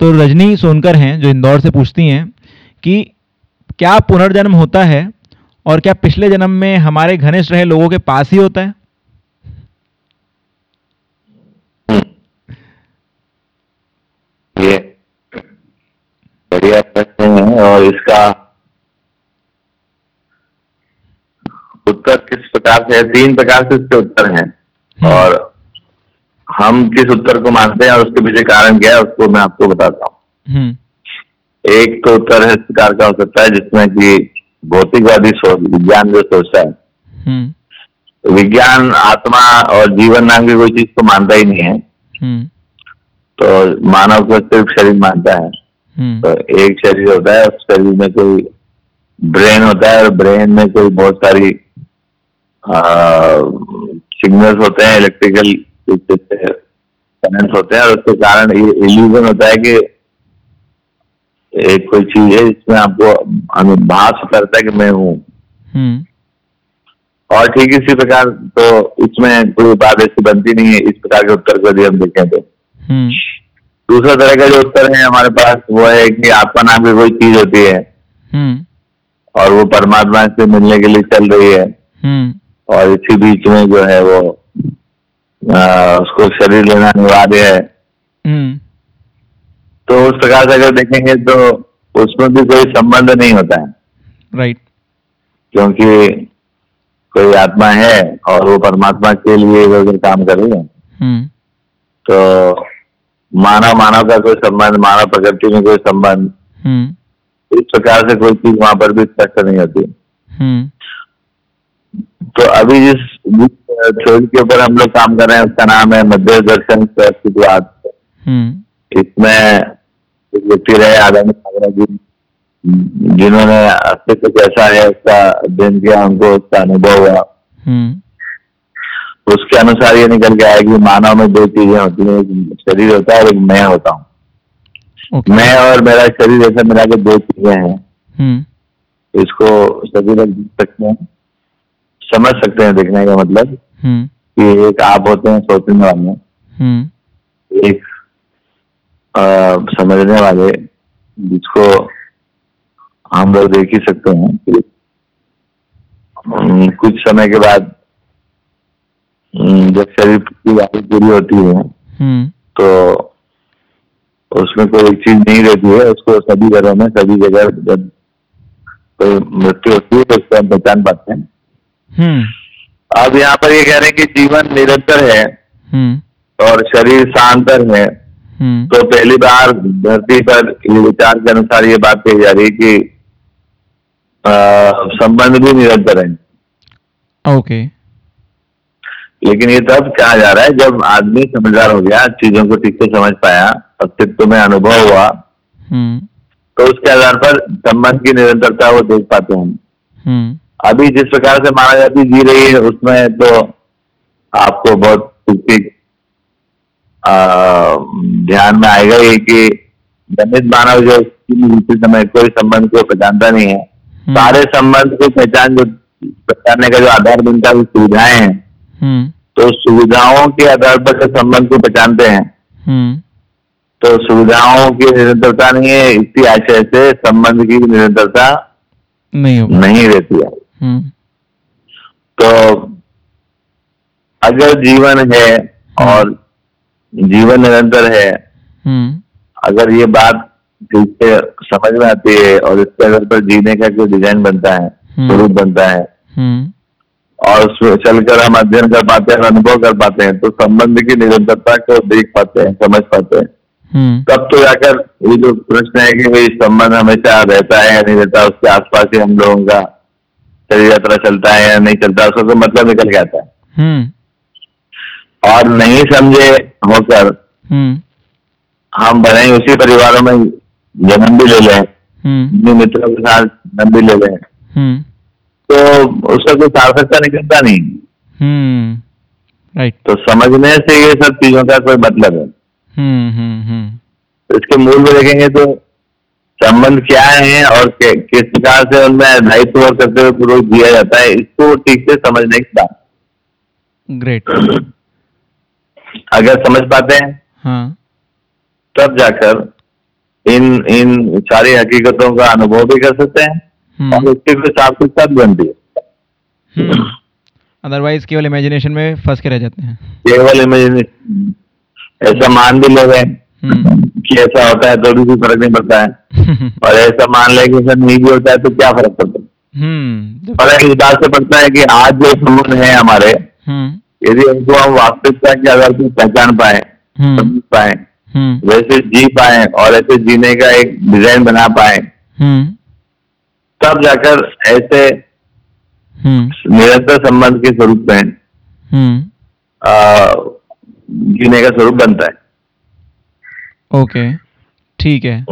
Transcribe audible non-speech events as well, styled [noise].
तो रजनी सोनकर हैं जो इंदौर से पूछती हैं कि क्या पुनर्जन्म होता है और क्या पिछले जन्म में हमारे घनिष्ठ रहे लोगों के पास ही होता है? ये बढ़िया प्रश्न है और इसका उत्तर किस प्रकार से है? तीन प्रकार से इसके उत्तर हैं। हम्म। और हम किस उत्तर को मानते हैं और उसके पीछे कारण क्या है उसको मैं आपको बताता हूँ। हम्म। एक तो उत्तर है इस प्रकार का हो सकता है जिसमें कि भौतिकवादी सोच विज्ञान जो सोचता है हम्म। तो विज्ञान आत्मा और जीवन नाम की कोई चीज़ को मानता ही नहीं है। हम्म। तो मानव को सिर्फ़ शरीर मानता है। तो एक शरीर होता है उस शरीर में कोई ब्रेन होता है और ब्रेन में कोई बहुत सारी सिग्नल्स होते हैं इलेक्ट्रिकल करंट होते हैं और उसके कारण ये इल्यूजन होता है कि एक कोई चीज़ है जिसमें आपको अनुभास करता है कि मैं हूँ। हम्म। और ठीक इसी प्रकार तो इसमें कोई बात ऐसी बनती नहीं है इस प्रकार के उत्तर को यदि हम देखें तो। हम्म। दूसरा तरह का जो उत्तर है हमारे पास वो है कि आत्मा नाम की कोई चीज़ होती है। हम्म। और वो परमात्मा से मिलने के लिए चल रही है। और इसी बीच में जो है वो आ, उसको शरीर लेना अनिवार्य है। हम्म। तो उस प्रकार से अगर देखेंगे तो उसमें भी कोई संबंध नहीं होता है। राइट क्योंकि कोई आत्मा है और वो परमात्मा के लिए अगर काम कर रही है तो मानव मानव का कोई संबंध मानव प्रकृति में कोई संबंध हम्म। इस प्रकार से कोई चीज़ वहाँ पर भी स्पष्ट नहीं होती। हम्म। तो अभी जिस थ्योरी के ऊपर हम लोग काम कर रहे हैं उसका नाम है मध्य दर्शन हम्म। इसमें व्यक्ति रहे आदमी सागरा जी जिन्होंने अस्तित्व कैसा है उसका अध्ययन किया उनको उसका अनुभव हुआ। हम्म। उसके अनुसार ये निकल के आया कि मानव में दो चीज़ें होती हैं एक शरीर होता है और एक मैं होता हूँ। ओके। मैं और मेरा शरीर ऐसा मिला के दो चीज़ें हैं। हम्म। इसको सभी लोग देख सकते हैं। समझ सकते हैं देखने का मतलब हम्म। कि एक आप होते हैं सोचने वाले हम्म। एक अ, समझने वाले जिसको हम लोग देख ही सकते हैं कुछ समय के बाद जब शरीर की आयु पूरी होती है हम्म। तो उसमें कोई एक चीज़ नहीं रहती है। उसको सभी घरों में सभी जगह जब कोई मृत्यु होती है तो उसको हम पहचान पाते हैं। हम्म अब यहाँ पर ये कह रहे हैं कि जीवन निरंतर है हम्म। और शरीर शांतर है। हम्म। तो पहली बार धरती पर विचार के अनुसार ये बात कही जा रही है कि संबंध भी निरंतर है। ओके। लेकिन ये तब कहा जा रहा है जब आदमी समझदार हो गया चीज़ों को ठीक से समझ पाया अस्तित्व में अनुभव हुआ हम्म। तो उसके आधार पर संबंध की निरंतरता वो देख पाते हैं। हम्म। अभी जिस प्रकार से मानव जाति जी रही है उसमें तो आपको बहुत ठीक ध्यान में आएगा ये कि दलित मानव जो समय कोई संबंध को पहचानता नहीं है। हम्म। सारे संबंध को पहचान जो पहचानने का जो आधार बनता है सुविधाएँ हैं। हम्म। तो सुविधाओं के आधार पर संबंध को पहचानते हैं। हम्म। तो सुविधाओं की निरंतरता नहीं है इसी आशय से संबंध की निरंतरता नहीं नहीं रहती है। तो अगर जीवन है और जीवन निरंतर है हम्म। अगर ये बात ठीक से समझ में आती है और इसके आधार पर जीने का कोई डिज़ाइन बनता है हम्म। स्वरूप बनता है हम्म। और उसमें चलकर हम अध्ययन कर पाते हैं अनुभव कर पाते हैं तो संबंध की निरंतरता को देख पाते हैं समझ पाते हैं। हम्म। तब तो जाकर ये जो प्रश्न है कि भाई संबंध हमेशा रहता है या नहीं रहता उसके आसपास ही हम लोगों का शरीर यात्रा चलता है या नहीं चलता उसका तो मतलब निकल के आता है। हम्म। और नहीं समझे होकर हम्म। हम बने ही उसी परिवारों में जन्म भी ले लें हम्म। मित्रों के साथ जन्म भी ले लें हम्म। तो उसका कोई सार्थकता निकलता नहीं। हम्म। राइट तो समझने से ये सब चीज़ों का कोई मतलब है। हम्म हम्म हम्म। तो इसके मूल में देखेंगे तो संबंध क्या है और किस प्रकार से उनमें दायित्व और कर्तव्य पूर्वक दिया जाता है इसको ठीक से समझने की बात। ग्रेट अगर समझ पाते हैं हाँ। तब जाकर इन इन सारी हकीकतों का अनुभव भी कर सकते हैं हम्म। और उसके लिए सार्थकता भी बनती है। अदरवाइज़ केवल इमेजिनेशन में फंस के रह जाते हैं। केवल इमेजिनेशन ऐसा मान भी लोग हैं। हम्म कि ऐसा होता है तो भी कोई फ़र्क नहीं पड़ता है। [laughs] और ऐसा मान ले कि ऐसा नहीं भी होता है तो क्या फ़र्क पड़ता है? हम्म फ़र्क इस बात से पड़ता है कि आज जो संबंध है हमारे हम्म। यदि उनको हम वास्तविकता के आधार पर पहचान पाए हम्म। समझ पाए हम्म। वैसे जी पाए और ऐसे जीने का एक डिज़ाइन बना पाए हम्म। तब जाकर ऐसे हम्म। निरंतर संबंध के स्वरूप में हम्म। जीने का स्वरूप बनता है। ओके ठीक है।